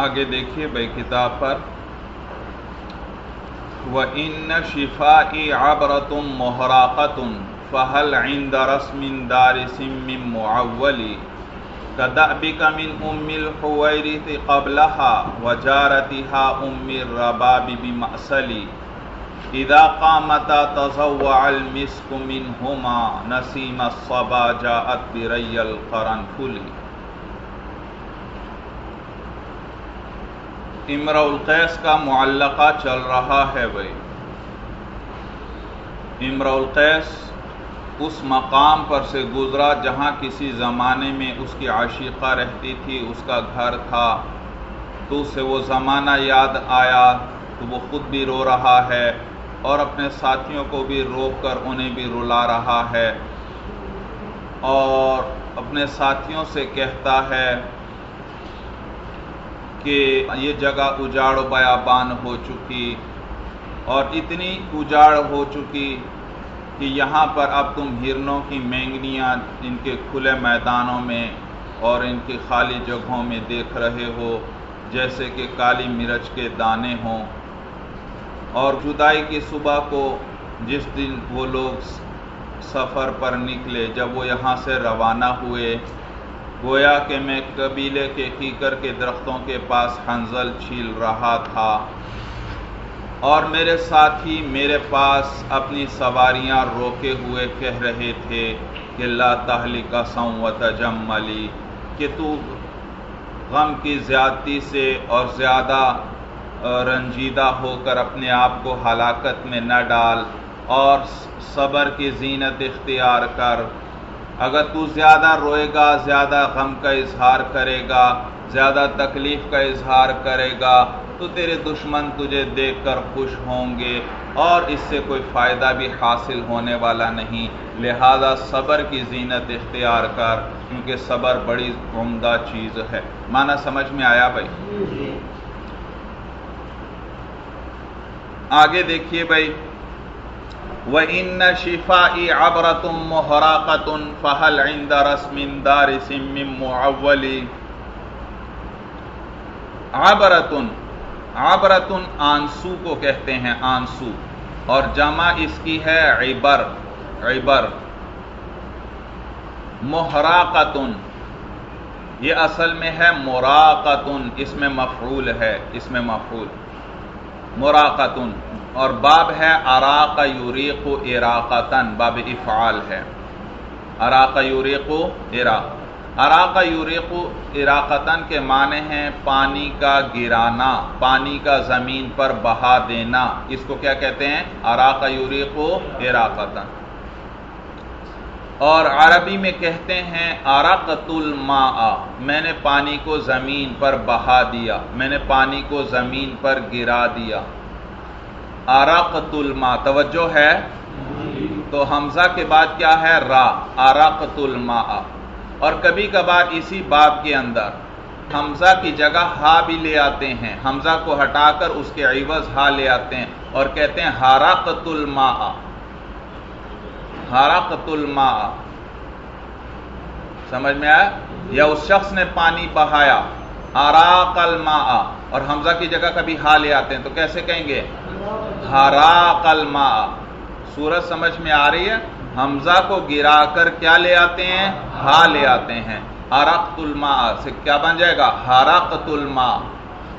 آگے دیکھیے بھائی کتاب پر۔ وہ ان شفائی آبرتم محراقتم فہل عند رسم دار سم معولی كدأبك من أم الحويرث قبلها وجارتها أم الرباب بمأسلي اذا قامتا تزوع المسك منهما نسیم الصبا جاءت بری القرنفل امر القیس کا معلقہ چل رہا ہے بھائی۔ امر القیس اس مقام پر سے گزرا جہاں کسی زمانے میں اس کی عاشقہ رہتی تھی، اس کا گھر تھا۔ تو اسے وہ زمانہ یاد آیا تو وہ خود بھی رو رہا ہے اور اپنے ساتھیوں کو بھی روک کر انہیں بھی رلا رہا ہے اور اپنے ساتھیوں سے کہتا ہے کہ یہ جگہ اجاڑ و بیابان ہو چکی اور اتنی اجاڑ ہو چکی کہ یہاں پر اب تم ہرنوں کی مینگنیاں ان کے کھلے میدانوں میں اور ان کی خالی جگہوں میں دیکھ رہے ہو، جیسے کہ کالی مرچ کے دانے ہوں۔ اور جدائی کی صبح کو جس دن وہ لوگ سفر پر نکلے، جب وہ یہاں سے روانہ ہوئے گویا کہ میں قبیلے کے کیکر کے درختوں کے پاس حنزل چھیل رہا تھا۔ اور میرے ساتھی میرے پاس اپنی سواریاں روکے ہوئے کہہ رہے تھے کہ لا تحلی کا سوت جملی، کہ تو غم کی زیادتی سے اور زیادہ رنجیدہ ہو کر اپنے آپ کو ہلاکت میں نہ ڈال اور صبر کی زینت اختیار کر۔ اگر تو زیادہ روئے گا زیادہ غم کا اظہار کرے گا زیادہ تکلیف کا اظہار کرے گا تو تیرے دشمن تجھے دیکھ کر خوش ہوں گے اور اس سے کوئی فائدہ بھی حاصل ہونے والا نہیں۔ لہذا صبر کی زینت اختیار کر کیونکہ صبر بڑی عمدہ چیز ہے۔ مانا سمجھ میں آیا بھائی؟ آگے دیکھیے بھائی۔ وہ ان شفائی ابرتم محراقتن فہل عند رسم دار سم معولی عبرتن عبرتن آنسو کو کہتے ہیں، آنسو۔ اور جمع اس کی ہے عبر عبر۔ محراقتن یہ اصل میں ہے مراقتن اس میں مفعول ہے، اس میں مفعول۔ مراقتن اور باب ہے اراق یوریق اراقتن باب افعال ہے۔ اراق یوریق اراق۔ اراق یوریق اراقتن کے معنی ہیں پانی کا گرانا، پانی کا زمین پر بہا دینا۔ اس کو کیا کہتے ہیں؟ اراق یوریق اراقتن اور عربی میں کہتے ہیں ارقت الماء میں نے پانی کو زمین پر بہا دیا، میں نے پانی کو زمین پر گرا دیا۔ ارقت الماء توجہ ہے؟ تو حمزہ کے بعد کیا ہے؟ را ارقت الماء اور کبھی کبھار اسی باب کے اندر حمزہ کی جگہ ہا بھی لے آتے ہیں۔ حمزہ کو ہٹا کر اس کے عوض ہا لے آتے ہیں اور کہتے ہیں ہارقت الماء حرقت الماء سمجھ میں آیا؟ یا اس شخص نے پانی بہایا۔ اراق الماء اور حمزہ کی جگہ کبھی ہا لے آتے ہیں۔ تو کیسے کہیں گے؟ حراق الماء۔ سورج سمجھ میں آ رہی ہے؟ حمزہ کو گرا کر کیا لے آتے ہیں؟ ہا لے آتے ہیں۔ ارقت الماء سے کیا بن جائے گا؟ حرقت الماء۔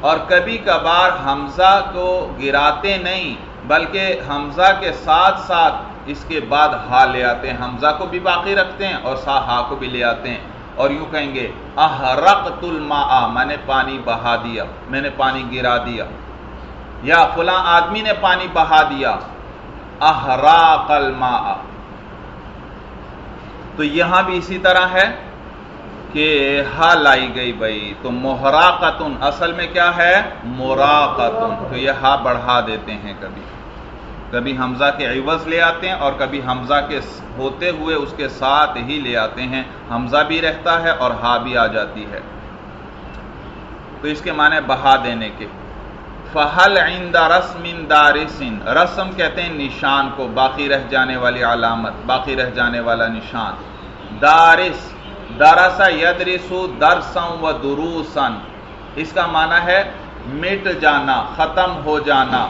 اور کبھی کبھار حمزہ کو گراتے نہیں، بلکہ حمزہ کے ساتھ ساتھ اس کے بعد ہا لے آتے ہیں۔ حمزہ کو بھی باقی رکھتے ہیں اور سا ہا کو بھی لے آتے ہیں۔ اور یوں کہیں گے، احرقت الماء، میں نے پانی بہا دیا، میں نے پانی گرا دیا۔ یا فلاں آدمی نے پانی بہا دیا۔ احراق الماء۔ تو یہاں بھی اسی طرح ہے کہ ہا لائی گئی بھائی۔ تو محراقتن، اصل میں کیا ہے؟ مراقتن۔ تو یہ ہا بڑھا دیتے ہیں کبھی۔ کبھی حمزہ کے عوض لے آتے ہیں اور کبھی حمزہ کے ہوتے ہوئے اس کے ساتھ ہی لے آتے ہیں۔ حمزہ بھی رہتا ہے اور ہا بھی آ جاتی ہے۔ تو اس کے معنی بہا دینے کے۔ فہل عند رسم دارسن رسم کہتے ہیں نشان کو، باقی رہ جانے والی علامت، باقی رہ جانے والا نشان۔ دارس درسا یدرسو درسن و دروسن اس کا معنی ہے مٹ جانا، ختم ہو جانا۔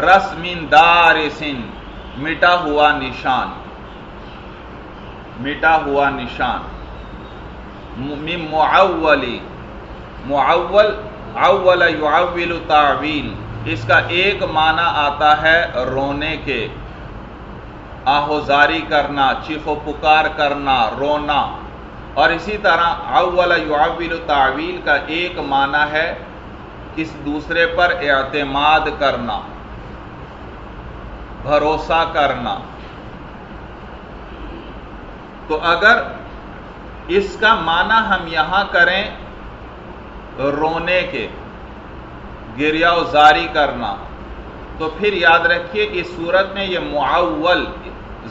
رسم دار سن مٹا ہوا نشان۔ مٹا ہوا نشان۔ معولی۔ معول اول یعول تعویل، اس کا ایک معنی آتا ہے رونے کے۔ آہوزاری کرنا، چیخ و پکار کرنا، رونا۔ اور اسی طرح اول یعول تعویل کا ایک معنی ہے کس دوسرے پر اعتماد کرنا، بھروسہ کرنا۔ تو اگر اس کا معنی ہم یہاں کریں رونے کے گریا زاری کرنا۔ تو پھر یاد رکھیے، اس صورت میں یہ معول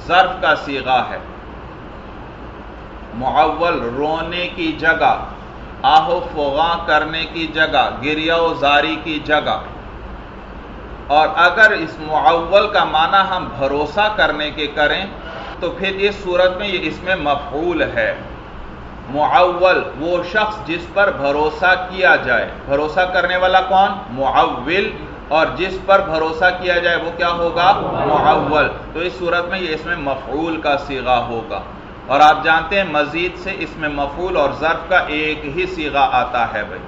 ظرف کا سیغا ہے۔ معول رونے کی جگہ آہو فغاں کرنے کی جگہ گریا زاری کی جگہ۔ اور اگر اس معول کا معنی ہم بھروسہ کرنے کے کریں، تو پھر اس صورت میں یہ اس میں مفعول ہے۔ معول، وہ شخص جس پر بھروسہ کیا جائے۔ بھروسہ کرنے والا کون؟ معول، اور جس پر بھروسہ کیا جائے وہ کیا ہوگا؟ معول۔ تو اس صورت میں یہ اس میں مفعول کا سیغا ہوگا۔ اور آپ جانتے ہیں مزید سے اس میں مفعول اور ظرف کا ایک ہی سیغا آتا ہے بھائی۔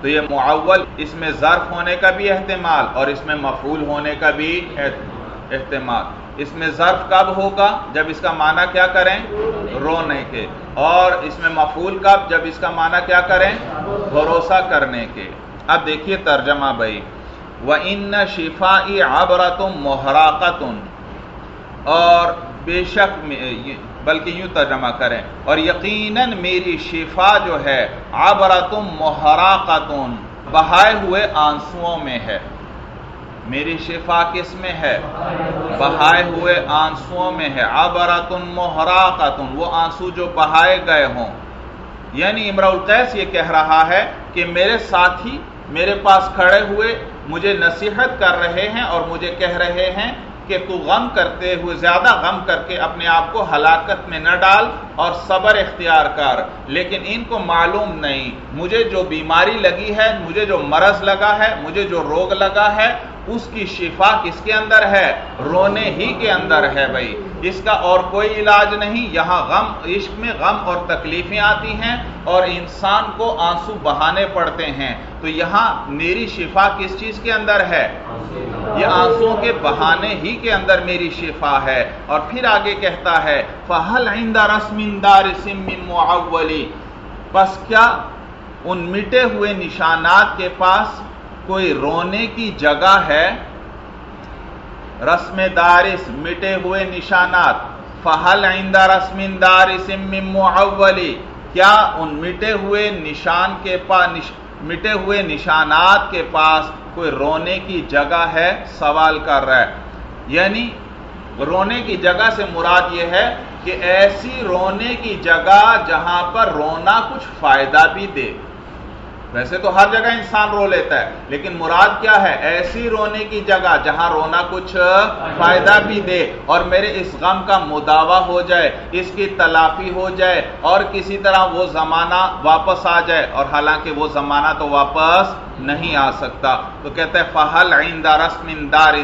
تو یہ معول، اس میں ظرف ہونے کا بھی احتمال اور اس میں مفعول ہونے کا بھی احتمال۔ اس میں ظرف کب ہوگا؟ جب اس کا معنی کیا کریں؟ رونے کے۔ اور اس میں مفعول کب؟ جب اس کا معنی کیا کریں؟ بھروسہ کرنے کے۔ اب دیکھیے ترجمہ بھائی۔ وہ ان شفا آبرتم اور بے شک بلکہ یوں ترجمہ کریں۔ اور یقیناً میری شفا جو ہے آبرتم محراقتن بہائے ہوئے آنسوؤں میں ہے۔ میری شفا کس میں ہے؟ بہائے ہوئے آنسوؤں میں ہے۔ آبرتن محراقتن، وہ آنسو جو بہائے گئے ہوں۔ یعنی امرا القیس یہ کہہ رہا ہے کہ میرے ساتھی میرے پاس کھڑے ہوئے مجھے نصیحت کر رہے ہیں اور مجھے کہہ رہے ہیں کہ تو غم کرتے ہوئے، زیادہ غم کر کے اپنے آپ کو ہلاکت میں نہ ڈال اور صبر اختیار کر۔ لیکن ان کو معلوم نہیں۔ مجھے جو بیماری لگی ہے، مجھے جو مرض لگا ہے، مجھے جو روگ لگا ہے اس کی شفا کس کے اندر ہے؟ رونے ہی کے اندر ہے بھائی۔ اس کا اور کوئی علاج نہیں۔ یہاں غم، عشق میں غم اور تکلیفیں آتی ہیں اور انسان کو آنسو بہانے پڑتے ہیں۔ تو یہاں میری شفا کس چیز کے اندر ہے؟ یہ آنسو کے بہانے ہی کے اندر میری شفا ہے۔ اور پھر آگے کہتا ہے فہل آئندہ رسمندار معولی پس کیا ان مٹے ہوئے نشانات کے پاس کوئی رونے کی جگہ ہے؟ رسم دارس، مٹے ہوئے نشانات۔ فہل آئندہ رسم دارس معولی۔ کیا ان مٹے ہوئے نشان کے پاس مٹے ہوئے نشانات کے پاس کوئی رونے کی جگہ ہے؟ سوال کر رہا ہے۔ یعنی رونے کی جگہ سے مراد یہ ہے کہ ایسی رونے کی جگہ جہاں پر رونا کچھ فائدہ بھی دے۔ ویسے تو ہر جگہ انسان رو لیتا ہے، لیکن مراد کیا ہے؟ ایسی رونے کی جگہ جہاں رونا کچھ فائدہ بھی دے اور میرے اس غم کا مداوع ہو جائے، اس کی تلافی ہو جائے اور کسی طرح وہ زمانہ واپس آ جائے، اور حالانکہ وہ زمانہ تو واپس نہیں آ سکتا۔ تو کہتے ہیں فہل عندہ رسم دار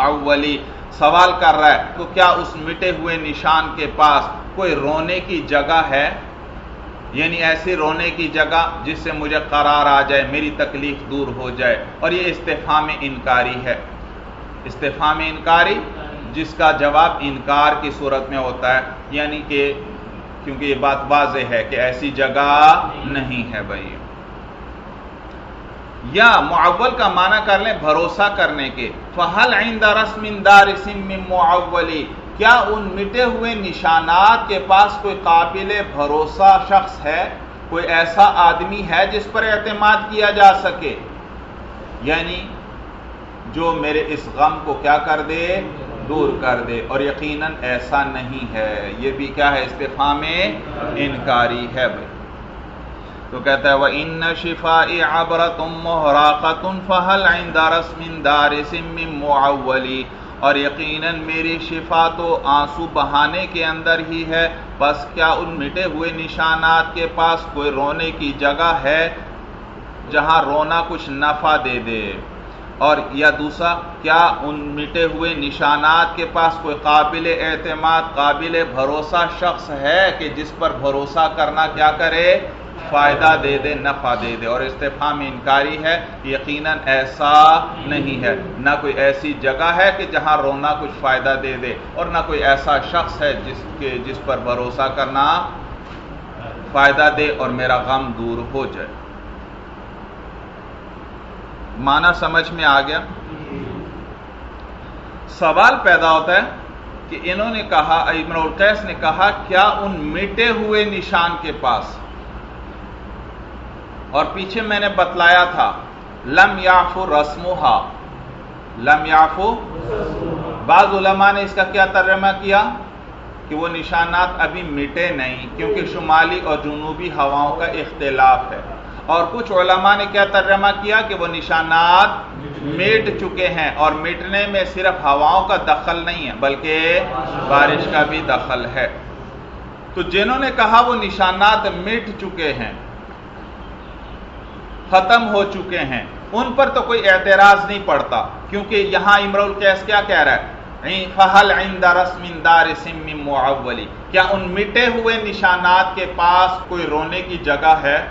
اولی سوال کر رہا ہے، تو کیا اس مٹے ہوئے نشان کے پاس کوئی رونے کی جگہ ہے؟ یعنی ایسی رونے کی جگہ جس سے مجھے قرار آ جائے، میری تکلیف دور ہو جائے۔ اور یہ استفام انکاری ہے۔ استفام انکاری جس کا جواب انکار کی صورت میں ہوتا ہے۔ یعنی کہ کیونکہ یہ بات واضح ہے کہ ایسی جگہ نہیں ہے بھائی۔ یا معول کا معنی کر لیں، بھروسہ کرنے کے۔ فہل عند رسم دار معولی کیا ان مٹے ہوئے نشانات کے پاس کوئی قابل بھروسہ شخص ہے؟ کوئی ایسا آدمی ہے جس پر اعتماد کیا جا سکے؟ یعنی جو میرے اس غم کو کیا کر دے؟ دور کر دے۔ اور یقیناً ایسا نہیں ہے۔ یہ بھی کیا ہے؟ استفا میں انکاری ہے بھائی۔ تو کہتا ہے وہ ان شفا ابرت محراقت فہل عند رسم دار سم معولی اور یقیناً میری شفا تو آنسو بہانے کے اندر ہی ہے، بس کیا ان مٹے ہوئے نشانات کے پاس کوئی رونے کی جگہ ہے جہاں رونا کچھ نفع دے دے؟ اور یا دوسرا، کیا ان مٹے ہوئے نشانات کے پاس کوئی قابل اعتماد، قابل بھروسہ شخص ہے کہ جس پر بھروسہ کرنا کیا کرے؟ فائدہ دے دے، نفع دے دے۔ اور استفام انکاری ہے، یقیناً ایسا نہیں ہے۔ نہ کوئی ایسی جگہ ہے کہ جہاں رونا کچھ فائدہ دے دے، اور نہ کوئی ایسا شخص ہے جس کے، جس پر بھروسہ کرنا فائدہ دے اور میرا غم دور ہو جائے۔ مانا سمجھ میں آ گیا؟ سوال پیدا ہوتا ہے کہ انہوں نے کہا، ابن القیس نے کہا، کیا ان مٹے ہوئے نشان کے پاس اور پیچھے میں نے بتلایا تھا، لم یافو رسموہا۔ لم یافو بعض علماء نے اس کا کیا ترجمہ کیا؟ کہ وہ نشانات ابھی مٹے نہیں، کیونکہ شمالی اور جنوبی ہواؤں کا اختلاف ہے۔ اور کچھ علماء نے کیا ترجمہ کیا کہ وہ نشانات میٹ چکے ہیں اور مٹنے میں صرف ہواؤں کا دخل نہیں ہے، بلکہ بارش کا بھی دخل ہے۔ تو جنہوں نے کہا وہ نشانات مٹ چکے ہیں ختم ہو چکے ہیں۔ ان پر تو کوئی اعتراض نہیں پڑتا، کیونکہ یہاں امر القیس کیا کہہ رہا ہے؟ فہل عند رسم دار سم معولی. کیا ان مٹے ہوئے نشانات کے پاس کوئی رونے کی جگہ ہے؟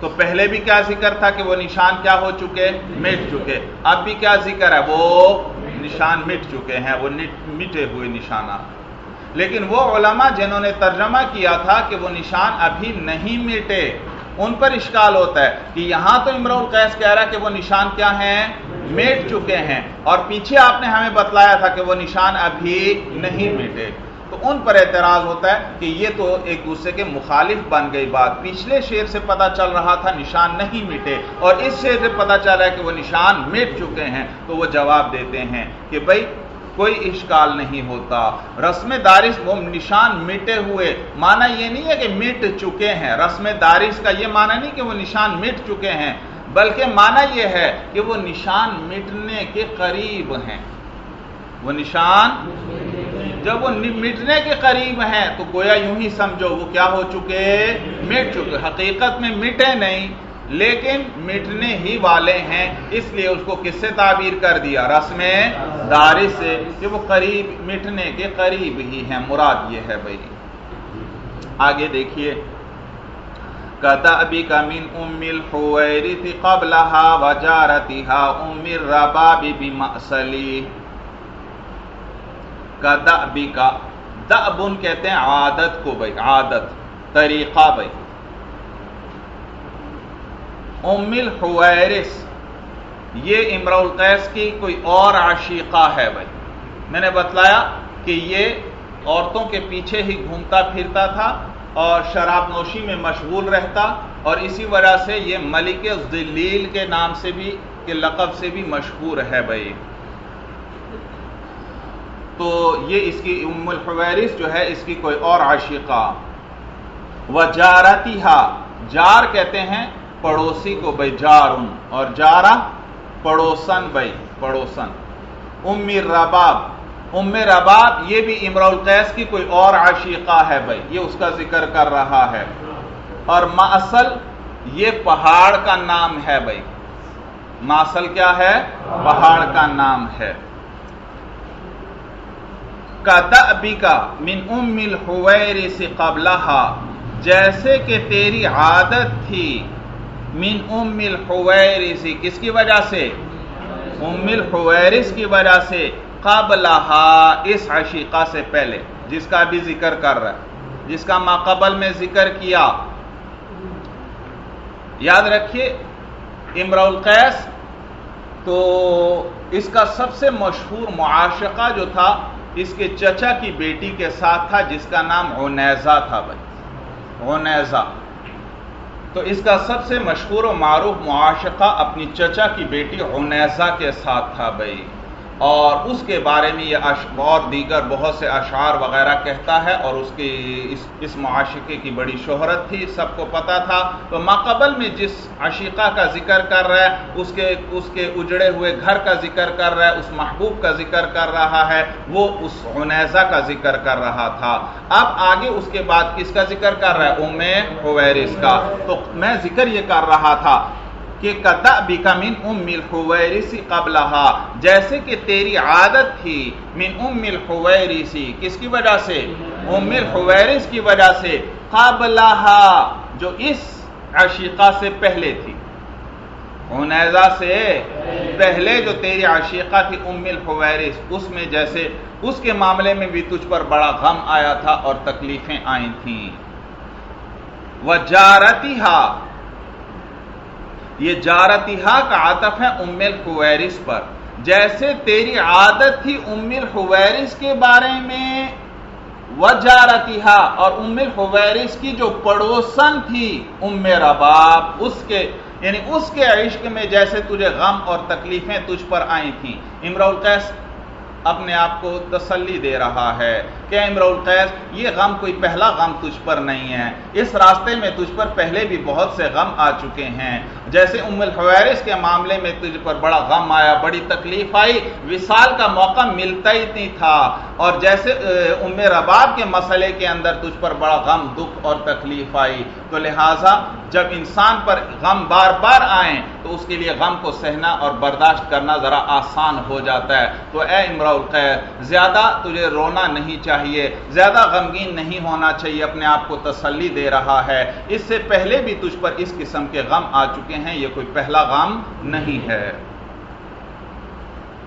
تو پہلے بھی کیا ذکر تھا کہ وہ نشان کیا ہو چکے؟ مٹ چکے۔ اب بھی کیا ذکر ہے؟ وہ نشان مٹ چکے ہیں، وہ مٹے ہوئے نشانات۔ لیکن وہ علماء جنہوں نے ترجمہ کیا تھا کہ وہ نشان ابھی نہیں مٹے ان پر اشکال ہوتا ہے کہ یہاں تو امر القیس کہہ رہا کہ وہ نشان کیا ہیں؟ میٹ چکے ہیں۔ اور پیچھے آپ نے ہمیں بتلایا تھا کہ وہ نشان ابھی نہیں میٹے۔ تو ان پر اعتراض ہوتا ہے کہ یہ تو ایک دوسرے کے مخالف بن گئی بات۔ پچھلے شیر سے پتا چل رہا تھا نشان نہیں مٹے اور اس شیر سے پتا چل رہا ہے کہ وہ نشان مٹ چکے ہیں۔ تو وہ جواب دیتے ہیں کہ بھائی کوئی اشکال نہیں ہوتا۔ رسم دارش وہ نشان مٹے ہوئے۔ مانا یہ نہیں ہے کہ مٹ چکے ہیں۔ رسم دارش کا یہ مانا نہیں کہ وہ نشان مٹ چکے ہیں، بلکہ مانا یہ ہے کہ وہ نشان مٹنے کے قریب ہیں۔ وہ نشان جب وہ مٹنے کے قریب ہیں تو گویا یوں ہی سمجھو وہ کیا ہو چکے؟ مٹ چکے۔ حقیقت میں مٹے نہیں۔ لیکن مٹنے ہی والے ہیں، اس لیے اس کو کس سے تعبیر کر دیا؟ رسم داری سے، کہ وہ قریب مٹنے کے قریب ہی ہیں۔ مراد یہ ہے بھائی۔ آگے دیکھیے۔ کتا ابھی کا من ام الحویرث قبلها وجارتها ام الرباب بمأسلی کا دعبن کہتے ہیں عادت کو بھائی، عادت، طریقہ بھائی۔ ام الحویرس یہ امر القیس کی کوئی اور عشیقہ ہے بھائی. میں نے بتلایا کہ یہ عورتوں کے پیچھے ہی گھومتا پھرتا تھا اور شراب نوشی میں مشغول رہتا اور اسی وجہ سے یہ ملک ذلیل کے نام سے بھی کے لقب سے بھی مشہور ہے بھائی. تو یہ اس کی ام الحویرس جو ہے اس کی کوئی اور عاشقہ وہ جارتی جار کہتے ہیں پڑوسی کو بھائی جارن، اور جارا پڑوسن بھائی پڑوسن۔ ام رباب ام رباب، یہ بھی امر القیس کی کوئی اور عاشقہ ہے بھائی یہ اس کا ذکر کر رہا ہے۔ اور ماسل یہ پہاڑ کا نام ہے بھائی ماسل کیا ہے؟ پہاڑ کا نام ہے۔ کا من ام الحویر سے قبلہ جیسے کہ تیری عادت تھی۔ من ام الحویرس، کس کی وجہ سے؟ ام الحویرس کی وجہ سے قبلہ اس عشیقہ سے پہلے، جس کا بھی ذکر کر رہا ہے، جس کا ماقبل میں ذکر کیا۔ یاد رکھیے امر القیس تو اس کا سب سے مشہور معاشقہ جو تھا، اس کے چچا کی بیٹی کے ساتھ تھا، جس کا نام عنیزہ تھا بھائی۔ عنیزہ۔ تو اس کا سب سے مشہور و معروف معاشقہ اپنی چچا کی بیٹی عنیزہ کے ساتھ تھا بھائی۔ اور اس کے بارے میں یہ اور دیگر بہت سے اشعار وغیرہ کہتا ہے اور اس کے اس اس معاشقے کی بڑی شہرت تھی، سب کو پتا تھا۔ تو ماقبل میں جس عشیقہ کا ذکر کر رہا ہے، اس کے اس کے اجڑے ہوئے گھر کا ذکر کر رہا ہے، اس محبوب کا ذکر کر رہا ہے، وہ اس عنیزہ کا ذکر کر رہا تھا۔ اب آگے اس کے بعد کس کا ذکر کر رہا ہے؟ ام حویرس کا۔ تو میں ذکر یہ کر رہا تھا کہ کدا بکا من ام الحویرسی قبلہا، جیسے کہ تیری عادت تھی من ام الحویرسی کس کی وجہ سے؟ ام الحویرس کی وجہ سے، قبلہا، جو اس عشیقہ سے پہلے تھی۔ عنیزہ سے پہلے جو تیری عشیقہ تھی ام الحویرس اس میں جیسے، اس کے معاملے میں بھی تجھ پر بڑا غم آیا تھا اور تکلیفیں آئی تھیں۔ وَجَارَتِهَا یہ جارتہا کا عطف ہے ام الحویرس پر۔ جیسے تیری عادت تھی ام الحویرس کے بارے میں، وہ جارتہا اور ام الحویرس کی جو پڑوسن تھی ام رباب، اس کے یعنی اس کے عشق میں جیسے تجھے غم اور تکلیفیں تجھ پر آئی تھیں۔ امراء القیس اپنے آپ کو تسلی دے رہا ہے کہ امراء القیس، یہ غم کوئی پہلا غم تجھ پر نہیں ہے۔ اس راستے میں تجھ پر پہلے بھی بہت سے غم آ چکے ہیں۔ جیسے ام الحویرس کے معاملے میں تجھ پر بڑا غم آیا، بڑی تکلیف آئی، وصال کا موقع ملتا ہی نہیں تھا۔ اور جیسے ام رباب کے مسئلے کے اندر تجھ پر بڑا غم، دکھ اور تکلیف آئی۔ تو لہٰذا جب انسان پر غم بار بار آئیں، تو اس کے لیے غم کو سہنا اور برداشت کرنا ذرا آسان ہو جاتا ہے۔ تو اے امراء الخیر زیادہ تجھے رونا نہیں چاہیے، زیادہ غمگین نہیں ہونا چاہیے، اپنے آپ کو تسلی دے رہا ہے۔ اس سے پہلے بھی تجھ پر اس قسم کے غم آ چکے ہیں، یہ کوئی پہلا غم نہیں ہے۔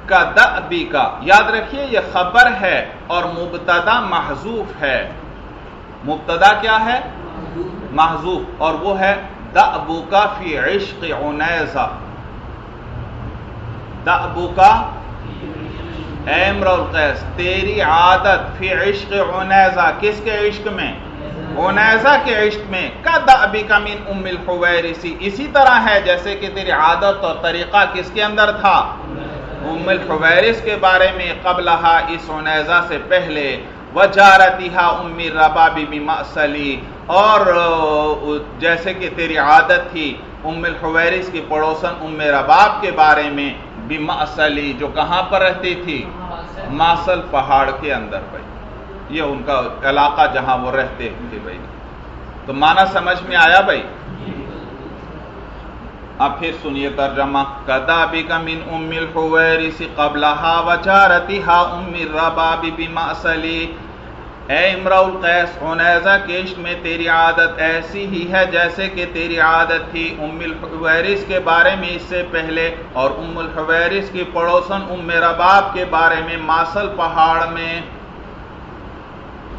کا دبی کا، یاد رکھیے، یہ خبر ہے اور مبتدا محضوف ہے۔ مبتدا کیا ہے؟ محضوف اور وہ ہے دبو کا فی عشق عنیزہ۔ دبو کا امر القیس تیری عادت فی عشق عنیزہ۔ کس کے عشق میں؟ عنیزہ کے عشق میں کد ابی کا من ام الحویرسی اسی طرح ہے جیسے کہ تیری عادت اور طریقہ کس کے اندر تھا؟ ام الحویرس کے بارے میں قبلہا اس عنیزہ سے پہلے وجارتیہا ام ربابی بمأسلی اور جیسے کہ تیری عادت تھی، ام الحویرس کی پڑوسن ام رباب کے بارے میں بمأسلی جو کہاں پر رہتی تھی؟ ماسل پہاڑ کے اندر بھائی یہ ان کا علاقہ جہاں وہ رہتے تھے بھائی۔ تو مانا سمجھ میں آیا بھائی؟ اب پھر سنیے ترجمہ۔ کدا بھی کا من ام الحویرس قبلہا وچارتہا ام الرباب بمأسلی اے امراء القیس عنیزہ کیش میں تیری عادت ایسی ہی ہے جیسے کہ تیری عادت تھی ام الحویرس کے بارے میں اس سے پہلے، اور ام الحویرس کی پڑوسن ام رباب کے بارے میں ماسل پہاڑ میں۔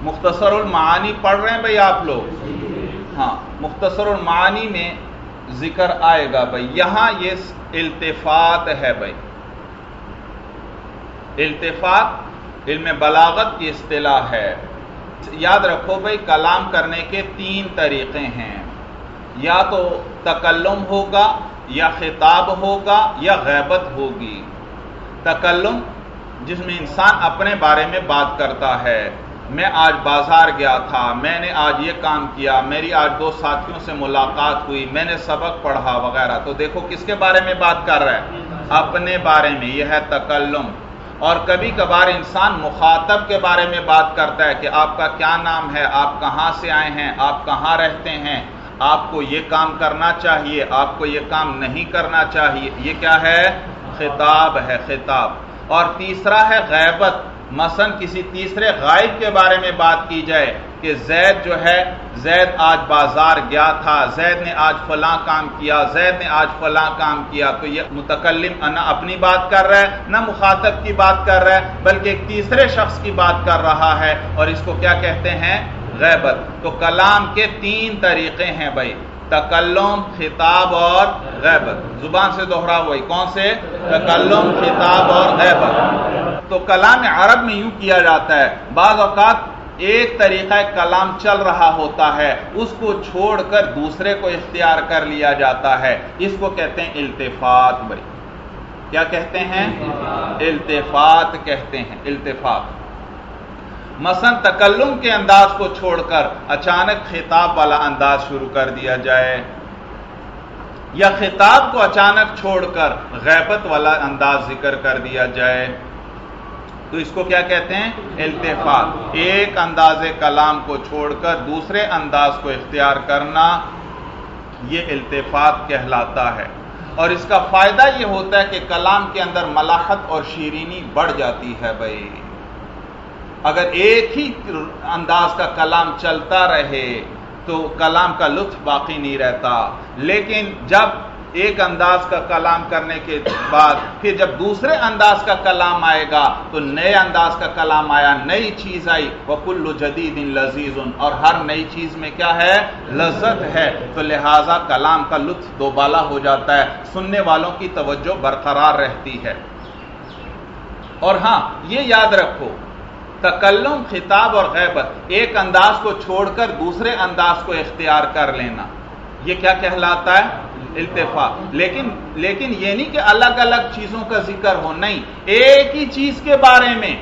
مختصر المعانی پڑھ رہے ہیں بھائی آپ لوگ؟ ہاں مختصر المعانی میں ذکر آئے گا بھائی۔ یہاں یہ التفات ہے بھائی۔ التفات علم بلاغت کی اصطلاح ہے۔ یاد رکھو بھائی، کلام کرنے کے تین طریقے ہیں۔ یا تو تکلم ہوگا، یا خطاب ہوگا، یا غیبت ہوگی۔ تکلم، جس میں انسان اپنے بارے میں بات کرتا ہے۔ میں آج بازار گیا تھا، میں نے آج یہ کام کیا، میری آج دو ساتھیوں سے ملاقات ہوئی، میں نے سبق پڑھا وغیرہ۔ تو دیکھو کس کے بارے میں بات کر رہا ہے؟ اپنے بارے میں، یہ ہے تکلم۔ اور کبھی کبھار انسان مخاطب کے بارے میں بات کرتا ہے کہ آپ کا کیا نام ہے، آپ کہاں سے آئے ہیں، آپ کہاں رہتے ہیں؟ آپ کو یہ کام کرنا چاہیے، آپ کو یہ کام نہیں کرنا چاہیے۔ یہ کیا ہے؟ خطاب ہے، خطاب۔ اور تیسرا ہے غیبت۔ مثلا کسی تیسرے غائب کے بارے میں بات کی جائے کہ زید جو ہے، زید آج بازار گیا تھا، زید نے آج فلاں کام کیا، زید نے آج فلاں کام کیا، تو یہ متکلم نہ اپنی بات کر رہا ہے، نہ مخاطب کی بات کر رہا ہے، بلکہ ایک تیسرے شخص کی بات کر رہا ہے۔ اور اس کو کیا کہتے ہیں؟ غیبت۔ تو کلام کے تین طریقے ہیں بھائی۔ تکلم، خطاب اور غیبت۔ زبان سے دوہرا ہوئی کون سے؟ تکلم، خطاب اور غیبت۔ تو کلام عرب میں یوں کیا جاتا ہے، بعض اوقات ایک طریقہ کلام چل رہا ہوتا ہے، اس کو چھوڑ کر دوسرے کو اختیار کر لیا جاتا ہے۔ اس کو کہتے ہیں التفات بھائی۔ کیا کہتے ہیں؟ التفات کہتے ہیں۔ التفات۔ مثلا تکلم کے انداز کو چھوڑ کر اچانک خطاب والا انداز شروع کر دیا جائے یا خطاب کو اچانک چھوڑ کر غیبت والا انداز ذکر کر دیا جائے، تو اس کو کیا کہتے ہیں؟ التفات۔ ایک انداز کلام کو چھوڑ کر دوسرے انداز کو اختیار کرنا، یہ التفات کہلاتا ہے۔ اور اس کا فائدہ یہ ہوتا ہے کہ کلام کے اندر ملاحت اور شیرینی بڑھ جاتی ہے بھائی۔ اگر ایک ہی انداز کا کلام چلتا رہے تو کلام کا لطف باقی نہیں رہتا۔ لیکن جب ایک انداز کا کلام کرنے کے بعد پھر جب دوسرے انداز کا کلام آئے گا تو نئے انداز کا کلام آیا، نئی چیز آئی۔ وہ کلو جدید لذیذ اور ہر نئی چیز میں کیا ہے؟ لذت ہے۔ تو لہذا کلام کا لطف دوبالا ہو جاتا ہے۔ سننے والوں کی توجہ برقرار رہتی ہے۔ اور ہاں یہ یاد رکھو تکلم، خطاب اور غیبت ایک انداز کو چھوڑ کر دوسرے انداز کو اختیار کر لینا۔ یہ کیا کہلاتا ہے؟ التفاق لیکن لیکن یہ نہیں کہ الگ الگ چیزوں کا ذکر ہو، نہیں۔ ایک ہی چیز کے بارے میں،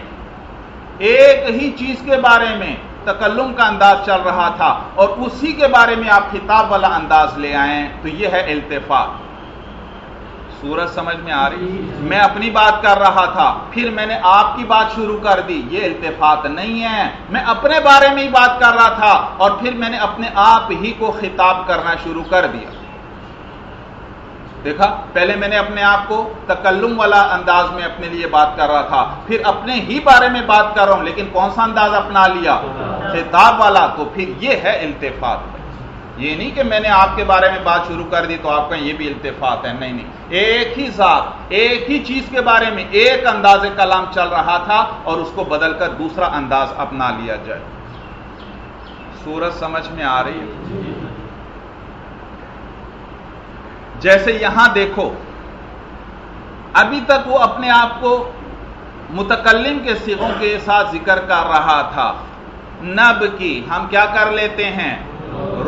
ایک ہی چیز کے بارے میں تکلم کا انداز چل رہا تھا اور اسی کے بارے میں آپ خطاب والا انداز لے آئیں تو یہ ہے التفاق سورج سمجھ میں آ رہی میں اپنی بات کر رہا تھا، پھر میں نے آپ کی بات شروع کر دی۔ یہ التفات نہیں ہے۔ میں اپنے بارے میں ہی بات کر رہا تھا اور پھر میں نے اپنے آپ ہی کو خطاب کرنا شروع کر دیا۔ دیکھا، پہلے میں نے اپنے آپ کو تکلم والا انداز میں اپنے لیے بات کر رہا تھا، پھر اپنے ہی بارے میں بات کر رہا ہوں، لیکن کون سا انداز اپنا لیا؟ خطاب والا۔ تو پھر یہ ہے التفات۔ یہ نہیں کہ میں نے آپ کے بارے میں بات شروع کر دی تو آپ کا یہ بھی التفات ہے۔ نہیں نہیں۔ ایک ہی ذات، ایک ہی چیز کے بارے میں ایک انداز کلام چل رہا تھا اور اس کو بدل کر دوسرا انداز اپنا لیا جائے۔ سورج سمجھ میں آ رہی ہے؟ جیسے یہاں دیکھو، ابھی تک وہ اپنے آپ کو متکلم کے سیغوں کے ساتھ ذکر کر رہا تھا۔ نب کی، ہم کیا کر لیتے ہیں؟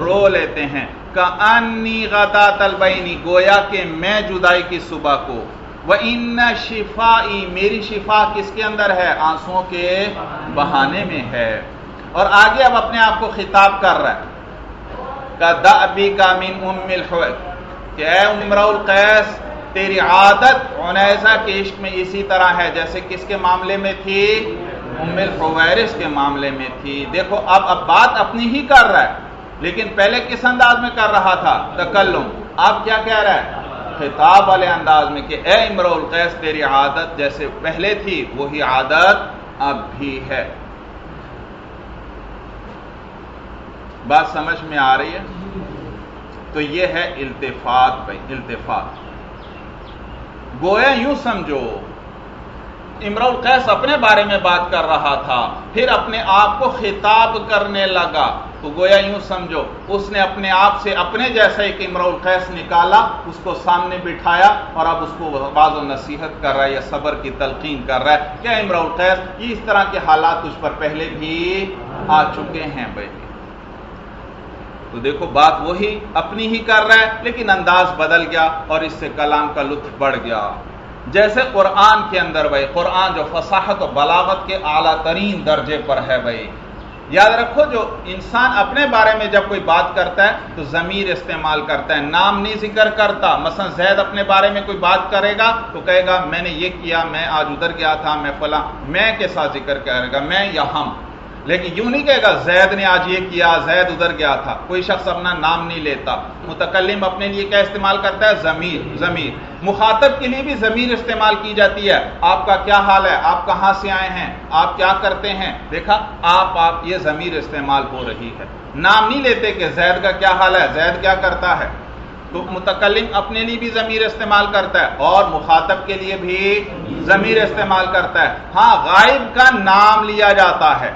رو لیتے ہیں۔ کا انی غتا تلبینی گویا کہ میں جدائی کی صبح کو۔ وہ ان شفا میری شفا کس کے اندر ہے؟ آنسو کے بہانے میں ہے۔ اور آگے اب اپنے آپ کو خطاب کر رہا ہے۔ کا دا ابی کا مین امل کہ اے عمر القیس، تیری عادت عنیزہ کے عشق میں اسی طرح ہے۔ جیسے کس کے معاملے میں تھی؟ ام الفویرس کے معاملے میں تھی۔ دیکھو، اب اب بات اپنی ہی کر رہا ہے۔ لیکن پہلے کس انداز میں کر رہا تھا؟ تکلم۔ اب کیا کہہ رہا ہے؟ خطاب والے انداز میں کہ اے امرو القیس، تیری عادت جیسے پہلے تھی، وہی عادت اب بھی ہے۔ بات سمجھ میں آ رہی ہے؟ تو یہ ہے التفات بھائی، التفات۔ گویا یوں سمجھو امر القیس اپنے بارے میں بات کر رہا تھا، پھر اپنے آپ کو خطاب کرنے لگا۔ تو گویا یوں سمجھو، اس نے اپنے آپ سے اپنے جیسا ایک امر القیس نکالا، اس کو سامنے بٹھایا اور اب اس کو بعض و نصیحت کر رہا ہے یا صبر کی تلقین کر رہا ہے۔ کیا امر القیس یہ اس طرح کے حالات اس پر پہلے بھی آ چکے ہیں بھائی؟ تو دیکھو، بات وہی اپنی ہی کر رہا ہے، لیکن انداز بدل گیا اور اس سے کلام کا لطف بڑھ گیا۔ جیسے قرآن کے اندر بھائی، قرآن جو فصاحت و بلاغت کے اعلیٰ ترین درجے پر ہے بھائی۔ یاد رکھو، جو انسان اپنے بارے میں جب کوئی بات کرتا ہے، تو ضمیر استعمال کرتا ہے۔ نام نہیں ذکر کرتا، مثلا زید اپنے بارے میں کوئی بات کرے گا، تو کہے گا، میں نے یہ کیا، میں آج ادھر گیا تھا، میں فلاں، میں کے ساتھ ذکر کرے گا، میں یا ہم؟ لیکن یوں نہیں کہے گا، زید نے آج یہ کیا، زید ادھر گیا تھا، کوئی شخص اپنا نام نہیں لیتا۔ متکلم اپنے لیے کیا استعمال کرتا ہے؟ ضمیر ضمیر۔ مخاطب کے لیے بھی ضمیر استعمال کی جاتی ہے۔ آپ کا کیا حال ہے؟ آپ کہاں سے آئے ہیں؟ آپ کیا کرتے ہیں؟ دیکھا، آپ آپ، یہ ضمیر استعمال ہو رہی ہے۔ نام نہیں لیتے کہ زید کا کیا حال ہے، زید کیا کرتا ہے۔ تو متکلم اپنے لیے بھی ضمیر استعمال کرتا ہے اور مخاطب کے لیے بھی ضمیر استعمال کرتا ہے۔ ہاں غائب کا نام لیا جاتا ہے۔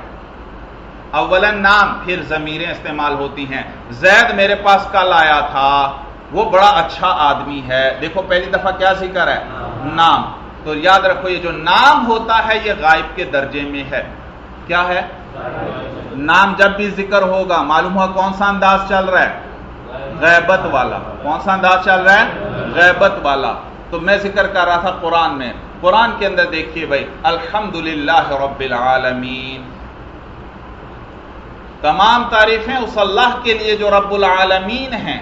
اولا نام پھر ضمیریں استعمال ہوتی ہیں۔ زید میرے پاس کل آیا تھا۔ وہ بڑا اچھا آدمی ہے۔ دیکھو پہلی دفعہ کیا ذکر ہے؟ نام۔ تو یاد رکھو یہ جو نام ہوتا ہے یہ غائب کے درجے میں ہے۔ کیا ہے؟ نام جب بھی ذکر ہوگا، معلوم ہوا کون سا انداز چل رہا ہے؟ غیبت والا۔ کون سا انداز چل رہا ہے؟ غیبت والا۔ تو میں ذکر کر رہا تھا قرآن میں۔ قرآن کے اندر دیکھیے بھائی الحمد رب العالمین۔ تمام تعریفیں اس اللہ کے لیے جو رب العالمین ہیں،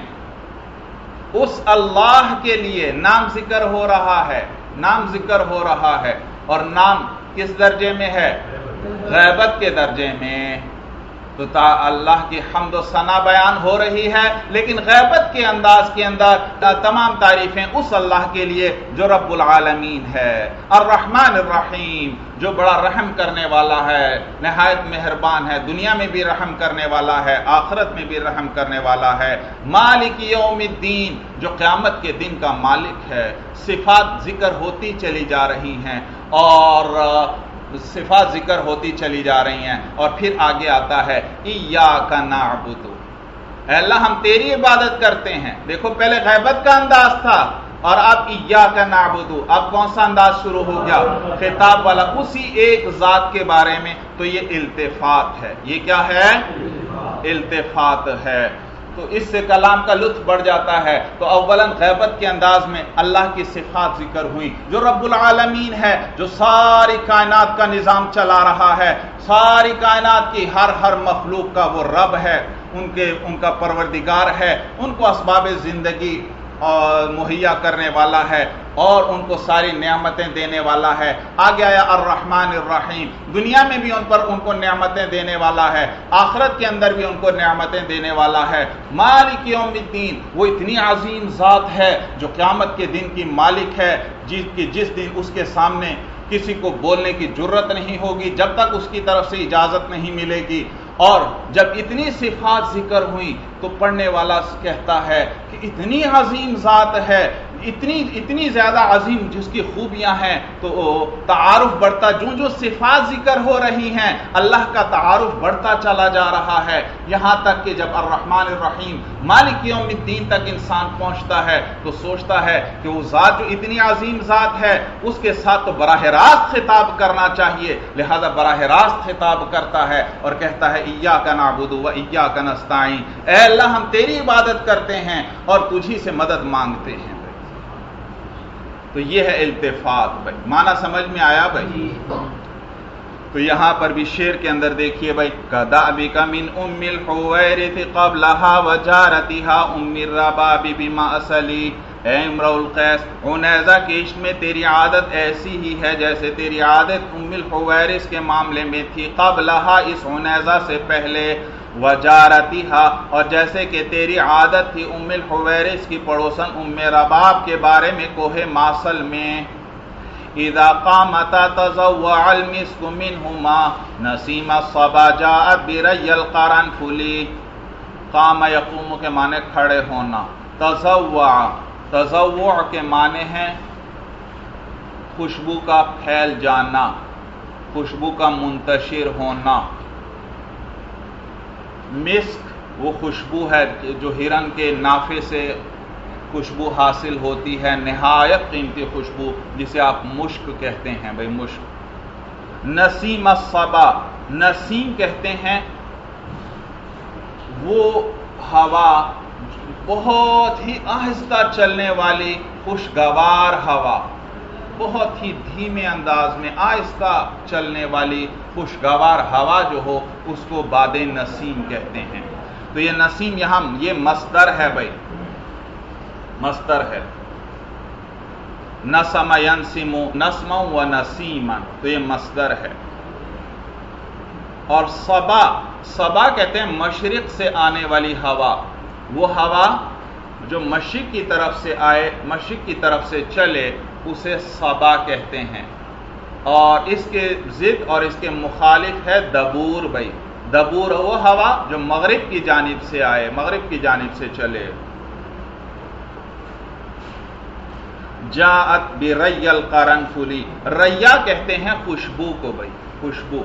اس اللہ کے لیے نام ذکر ہو رہا ہے، نام ذکر ہو رہا ہے، اور نام کس درجے میں ہے؟ غیبت کے درجے میں۔ تو تا اللہ کی حمد و ثنا بیان ہو رہی ہے، لیکن غیبت کے انداز کے اندر تمام تعریفیں اس اللہ کے لیے جو رب العالمین ہے۔ الرحمن الرحیم، جو بڑا رحم کرنے والا ہے، نہایت مہربان ہے، دنیا میں بھی رحم کرنے والا ہے، آخرت میں بھی رحم کرنے والا ہے۔ مالک یوم الدین، جو قیامت کے دن کا مالک ہے۔ صفات ذکر ہوتی چلی جا رہی ہیں اور صفات ذکر ہوتی چلی جا رہی ہیں اور پھر آگے آتا ہے اے اللہ، ہم تیری عبادت کرتے ہیں۔ دیکھو، پہلے غیبت کا انداز تھا اور اب ایا کا نابدو اب کون سا انداز شروع ہو گیا؟ خطاب والا اسی ایک ذات کے بارے میں۔ تو یہ التفات ہے۔ یہ کیا ہے؟ التفات ہے۔ تو اس سے کلام کا لطف بڑھ جاتا ہے۔ تو اولا غیبت کے انداز میں اللہ کی صفات ذکر ہوئی جو رب العالمین ہے، جو ساری کائنات کا نظام چلا رہا ہے، ساری کائنات کی ہر ہر مخلوق کا وہ رب ہے۔ ان کے، ان کا پروردگار ہے۔ ان کو اسباب زندگی مہیا کرنے والا ہے اور ان کو ساری نعمتیں دینے والا ہے۔ آگے آیا الرحمن الرحیم۔ دنیا میں بھی ان پر ان کو نعمتیں دینے والا ہے۔ آخرت کے اندر بھی ان کو نعمتیں دینے والا ہے۔ مالک یوم الدین، وہ اتنی عظیم ذات ہے جو قیامت کے دن کی مالک ہے، جس کی جس دن اس کے سامنے کسی کو بولنے کی ضرورت نہیں ہوگی، جب تک اس کی طرف سے اجازت نہیں ملے گی۔ اور جب اتنی صفات ذکر ہوئی تو پڑھنے والا کہتا ہے کہ اتنی عظیم ذات ہے اتنی اتنی زیادہ عظیم جس کی خوبیاں ہیں تو تعارف بڑھتا، جو جو صفات ذکر ہو رہی ہیں، اللہ کا تعارف بڑھتا چلا جا رہا ہے۔ یہاں تک کہ جب الرحمن الرحیم مالک یوم الدین تک انسان پہنچتا ہے، تو سوچتا ہے کہ وہ ذات جو اتنی عظیم ذات ہے، اس کے ساتھ تو براہ راست خطاب کرنا چاہیے۔ لہذا براہ راست خطاب کرتا ہے اور کہتا ہے ایا کا نابود و ایا کا نستعین اے اللہ، ہم تیری عبادت کرتے ہیں اور تجھی سے مدد مانگتے ہیں۔ تو یہ ہے التفات بھائی۔ مانا سمجھ میں آیا بھائی؟ تو یہاں پر بھی شیر کے اندر دیکھیے بھائی کدا ابھی کا من ام الحویرت قبلها وجارتها ام الرباب بما اصلی اے امرؤ القیس، عنیزہ کی عشق میں تیری عادت ایسی ہی ہے جیسے تیری عادت ام الحویرس کے معاملے میں تھی قبلها اس عنیزہ سے پہلے۔ وجارتیہا، اور جیسے کہ تیری عادت تھی ام الحویرس کی پڑوسن ام رباب کے بارے میں کوہ ماسل میں۔ اذا قامتا تزوع المسک منہما، نسیم الصبا جاءت بری القرن فلی قام یقوم کے معنی کھڑے ہونا۔ تزوع تزوع کے معنی ہیں خوشبو کا پھیل جانا، خوشبو کا منتشر ہونا۔ مسک، وہ خوشبو ہے جو ہرن کے نافے سے خوشبو حاصل ہوتی ہے، نہایت قیمتی خوشبو جسے آپ مشک کہتے ہیں۔ بھائی مشک۔ نسیم الصبا نسیم کہتے ہیں۔ وہ ہوا بہت ہی آہستہ چلنے والی خوشگوار ہوا۔ بہت ہی دھیمے انداز میں آہستہ چلنے والی خوشگوار ہوا جو ہو، اس کو باد نسیم کہتے ہیں۔ تو یہ نسیم یہاں، یہ مصدر ہے بھائی۔ مصدر ہے۔ نسم ینسم نسم و نسیمن تو یہ مصدر ہے۔ اور صبا صبا کہتے ہیں مشرق سے آنے والی ہوا۔ وہ ہوا جو مشرق کی طرف سے آئے، مشرق کی طرف سے چلے۔ اسے صبا کہتے ہیں۔ اور اس کے ضد اور اس کے مخالف ہے دبور بھائی۔ دبور وہ ہوا جو مغرب کی جانب سے آئے، مغرب کی جانب سے چلے۔ جاءت بری القرن فلی ریا کہتے ہیں خوشبو کو بھائی، خوشبو۔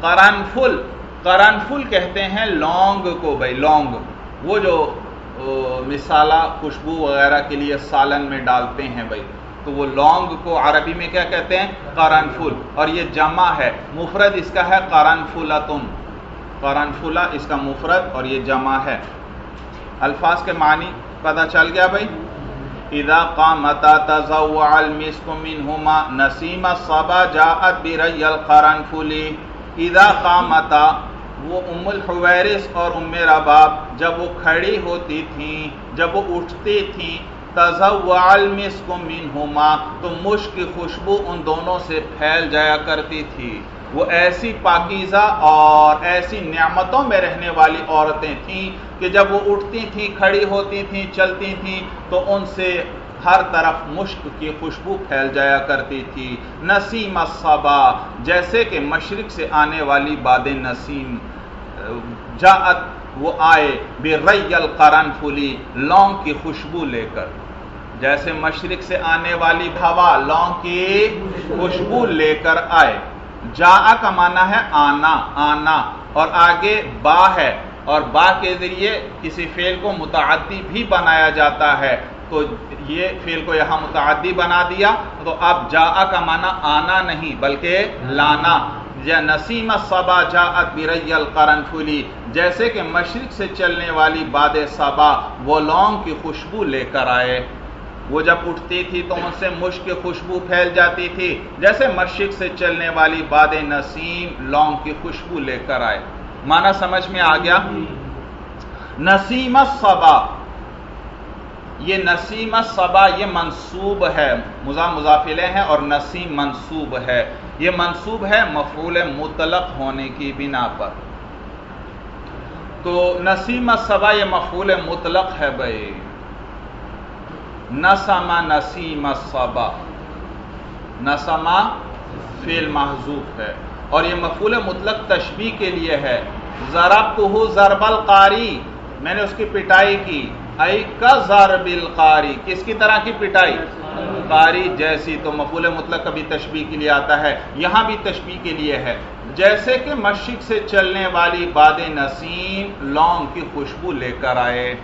قرن فل قرن فل کہتے ہیں لونگ کو بھائی، لونگ۔ وہ جو مثالہ خوشبو وغیرہ کے لیے سالن میں ڈالتے ہیں بھائی۔ تو وہ لونگ کو عربی میں کیا کہتے ہیں؟ قرن فل اور یہ جمع ہے۔ مفرد اس کا ہے قرن فلتن قرن فلا اس کا مفرد اور یہ جمع ہے۔ الفاظ کے معنی پتہ چل گیا بھائی؟ اذا قامتا تزوع المسك منهما نسیم الصبا جاءت بری القرنفلی اذا قامتا وہ ام الحویرس اور ام رباب جب وہ کھڑی ہوتی تھیں، جب وہ اٹھتی تھیں، تزوع المسک منہما، تو مشک خوشبو ان دونوں سے پھیل جایا کرتی تھی۔ وہ ایسی پاکیزہ اور ایسی نعمتوں میں رہنے والی عورتیں تھیں کہ جب وہ اٹھتی تھیں، کھڑی ہوتی تھیں، چلتی تھیں، تو ان سے ہر طرف مشک کی خوشبو پھیل جایا کرتی تھی۔ نسیم الصبا جیسے کہ مشرق سے آنے والی باد نسیم جاعت وہ آئے بے ری القرن پھولی، لونگ کی خوشبو لے کر۔ جیسے مشرق سے آنے والی ہوا، لونگ کی خوشبو لے کر آئے۔ جا کا معنی ہے آنا آنا، اور آگے با ہے۔ اور با کے ذریعے کسی فیل کو متعدی بھی بنایا جاتا ہے۔ تو یہ فیل کو یہاں متعدی بنا دیا تو اب جا کا معنی آنا نہیں بلکہ لانا۔ نسیم صبا جاءت بری القرن پھولی۔ جیسے کہ مشرق سے چلنے والی باد صبا وہ لونگ کی خوشبو لے کر آئے۔ وہ جب اٹھتی تھی تو ان سے مشک کی خوشبو پھیل جاتی تھی۔ جیسے مشرق سے چلنے والی باد نسیم لونگ کی خوشبو لے کر آئے۔ مانا سمجھ میں آ گیا؟ نسیم صبا۔ یہ نسیم صبا یہ منصوب ہے۔ مزا مضافلے ہیں اور نسیم منصوب ہے۔ یہ منصوب ہے مفعول مطلق ہونے کی بنا پر۔ تو نسیم صبا یہ مفعول مطلق ہے بھائی۔ نسما نسیم صبا نسما فیل محضوب ہے۔ اور یہ مفعول مطلق تشبیح کے لیے ہے۔ ضرب تو ضرب القاری۔ میں نے اس کی پٹائی کی۔ ای کا ضرب القاری کس کی طرح کی پٹائی؟ قاری جیسی تو مفعول مطلق کبھی تشبیح کے لیے آتا ہے، یہاں بھی تشبیح کے لیے ہے۔ جیسے کہ مشرق سے چلنے والی باد نسیم لونگ کی خوشبو لے کر آئے۔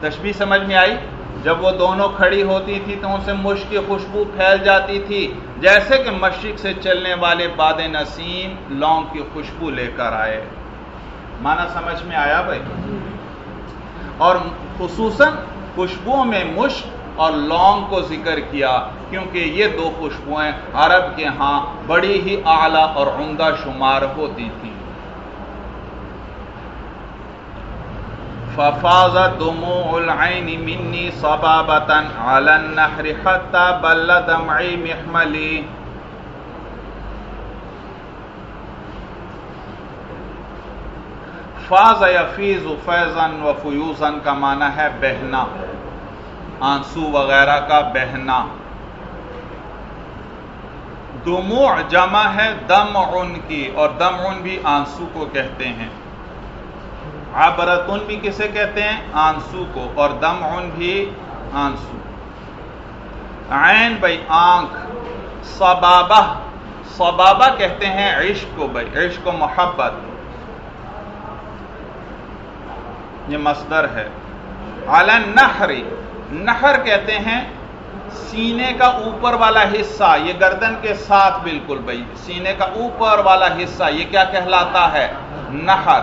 تشبیح سمجھ میں آئی؟ جب وہ دونوں کھڑی ہوتی تھی تو ان سے مشک کی خوشبو پھیل جاتی تھی۔ جیسے کہ مشرق سے چلنے والے باد نسیم لونگ کی خوشبو لے کر آئے۔ مانا سمجھ میں آیا بھائی؟ اور خصوصاً خوشبو میں مشک اور لونگ کو ذکر کیا، کیونکہ یہ دو خوشبوئیں عرب کے ہاں بڑی ہی اعلیٰ اور عمدہ شمار ہوتی تھیں۔ ففاز دموع العين مني صبابة على النحر حتى بل دمعي فاز یفیز فیضن و فیوزن کا معنی ہے بہنا، آنسو وغیرہ کا بہنا۔ دموع جمع ہے دم کی، اور دم بھی آنسو کو کہتے ہیں۔ عبرتن بھی کسے کہتے ہیں؟ آنسو کو، اور دم بھی آنسو۔ عین بھائی آنکھ سبابہ سبابہ کہتے ہیں عشق کو بھائی، عشق و محبت۔ یہ مصدر ہے۔ علن نہری نہر کہتے ہیں سینے کا اوپر والا حصہ، یہ گردن کے ساتھ بالکل بھائی، سینے کا اوپر والا حصہ، یہ کیا کہلاتا ہے؟ نہر۔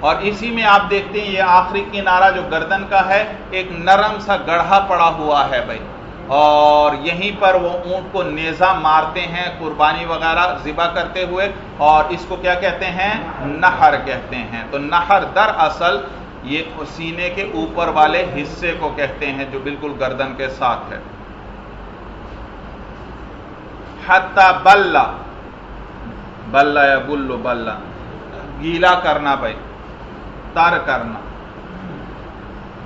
اور اسی میں آپ دیکھتے ہیں، یہ آخری کنارہ جو گردن کا ہے، ایک نرم سا گڑھا پڑا ہوا ہے بھائی۔ اور یہیں پر وہ اونٹ کو نیزا مارتے ہیں، قربانی وغیرہ ذبح کرتے ہوئے، اور اس کو کیا کہتے ہیں؟ نہر کہتے ہیں۔ تو نہر در اصل یہ سینے کے اوپر والے حصے کو کہتے ہیں جو بالکل گردن کے ساتھ ہے۔ حتی بلہ بلہ یا بلو بلہ گیلا کرنا بھائی، تر کرنا۔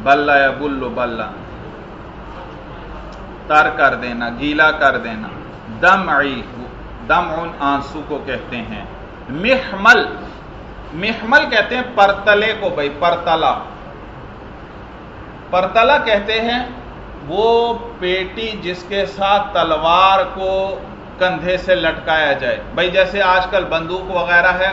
بلہ یا بلو بلہ تر کر دینا، گیلا کر دینا۔ دم دم ان آنسو کو کہتے ہیں۔ محمل محمل کہتے ہیں پرتلے کو بھائی، پرتلا۔ پرتلا کہتے ہیں وہ پیٹی جس کے ساتھ تلوار کو کندھے سے لٹکایا جائے۔ بھائی، جیسے آج کل بندوق وغیرہ ہے،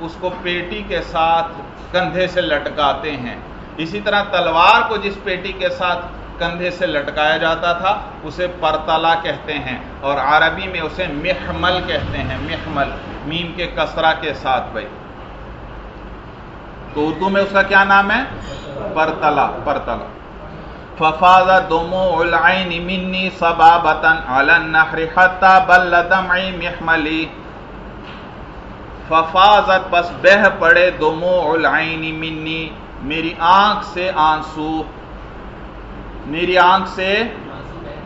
اس کو پیٹی کے ساتھ کندھے سے لٹکاتے ہیں۔ اسی طرح تلوار کو جس پیٹی کے ساتھ کندھے سے لٹکایا جاتا تھا، اسے پرتلا کہتے ہیں۔ اور عربی میں اسے محمل کہتے ہیں، محمل، میم کے کسرا کے ساتھ بھائی۔ تو اردو میں اس کا کیا نام ہے؟ پرتلا پرتلا۔ ففاز دموع العین منی صبابتا علی النحر حتی بل دمعی محملی ففازت پس بہ پڑے دموع العین منی میری آنکھ سے آنسو، میری آنکھ سے،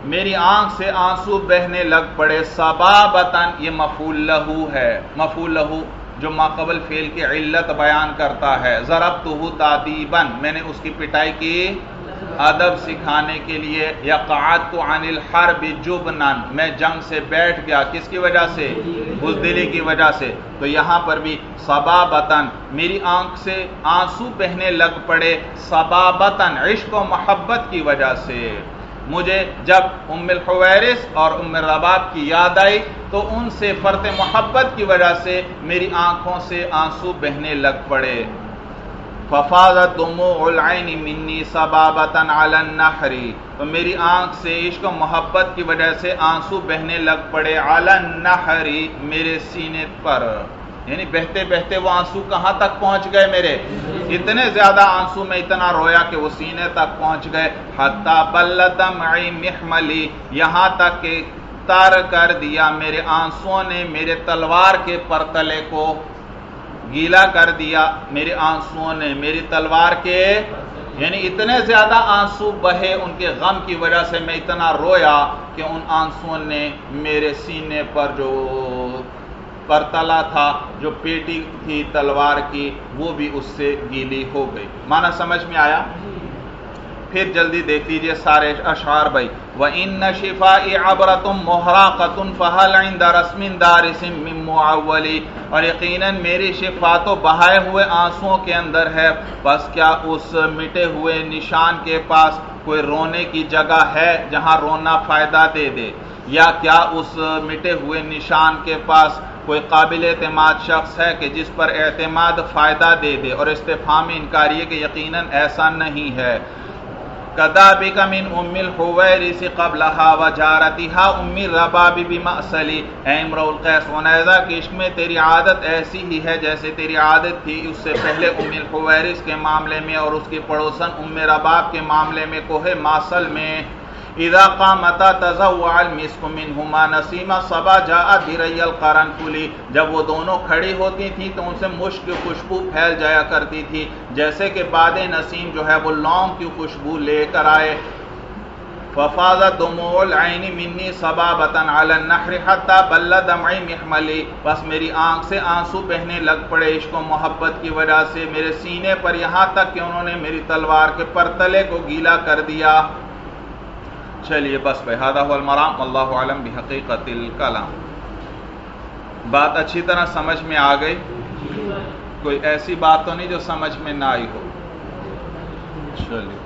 میری آنکھ سے آنسو بہنے لگ پڑے۔ سبابتن یہ مفول لہو ہے مفول لہو۔ جو ماقبل فیل کی علت بیان کرتا ہے۔ ضربتہو تادیبن میں نے اس کی پٹائی کی ادب سکھانے کے لیے۔ یا قعدت عن الحرب جبنن میں جنگ سے بیٹھ گیا۔ کس کی وجہ سے؟ بزدلی کی وجہ سے۔ تو یہاں پر بھی سبابتن میری آنکھ سے آنسو بہنے لگ پڑے۔ سبابتن عشق و محبت کی وجہ سے۔ مجھے جب ام الحویرس اور ام الرباب کی یاد آئی تو ان سے فرت محبت کی وجہ سے میری آنکھوں سے آنسو بہنے لگ پڑے۔ ففاظت دموع العین منی سبابتن علی النحر۔ تو میری آنکھ سے عشق و محبت کی وجہ سے آنسو بہنے لگ پڑے۔ علی النحر میرے سینے پر۔ یعنی بہتے بہتے وہ آنسو کہاں تک پہنچ گئے میرے؟ اتنے زیادہ آنسو میں اتنا رویا کہ وہ سینے تک پہنچ گئے۔ حتی بلدمعی محملی، یہاں تک کہ تار کر دیا میرے آنسوں نے میرے تلوار کے پرتلے کو۔ گیلا کر دیا میرے آنسو نے میری تلوار کے۔ یعنی اتنے زیادہ آنسو بہے ان کے غم کی وجہ سے میں اتنا رویا کہ ان آنسو نے میرے سینے پر جو پرتلا تھا، جو پیٹی تھی، تلوار کی، وہ بھی اس سے گیلی ہو گئی۔ مانا سمجھ میں آیا؟ پھر جلدی دیکھ لیجیے سارے اشعار بھائی۔ وَإِنَّ شِفَاءِ عَبْرَةٌ مُحْرَاقَةٌ فَهَلْ عِنْدَ رَسْمٍ دَارِسٍ مِّن مُعَوَّلِ۔ اور یقیناً میری شفا تو بہائے ہوئے آنسوں کے اندر ہے، بس کیا اس مٹے ہوئے نشان کے پاس کوئی رونے کی جگہ ہے جہاں رونا فائدہ دے دے؟ یا کیا اس مٹے ہوئے نشان کے پاس کوئی قابل اعتماد شخص ہے کہ جس پر اعتماد فائدہ دے دے اور استفام انکاری ہے کہ یقیناً ایسا نہیں ہے۔ کذابک من ام الحویرس قبلها وجارتها ام الرباب بمأسلی اے امرؤ القیس، ونیزہ کی عشق میں تیری عادت ایسی ہی ہے جیسے تیری عادت تھی اس سے پہلے ام الحویرس کے معاملے میں اور اس کی پڑوسن ام رباب کے معاملے میں کوہ ماسل میں۔ اذا قامتا تزوع المسک منهما نسیم صبا جاء دری القرنفلی جب وہ دونوں کھڑی ہوتی تھی تو ان سے مشک کی خوشبو پھیل جایا کرتی تھی۔ جیسے کہ باد نسیم جو ہے وہ لونگ کی خوشبو لے کر آئے۔ ففاظ دموع العین منی صبابتا علی النحر حتی بل دمعی محملی۔ بس میری آنکھ سے آنسو بہنے لگ پڑے عشق و محبت کی وجہ سے۔ میرے سینے پر یہاں تک کہ انہوں نے میری تلوار کے پرتلے کو گیلا کر دیا۔ چلیے بس بہادہ المرام. اللہ علم بحقیقت الکلام. بات اچھی طرح سمجھ میں آ گئی؟ کوئی ایسی بات تو نہیں جو سمجھ میں نہ آئی ہو؟ چلیے.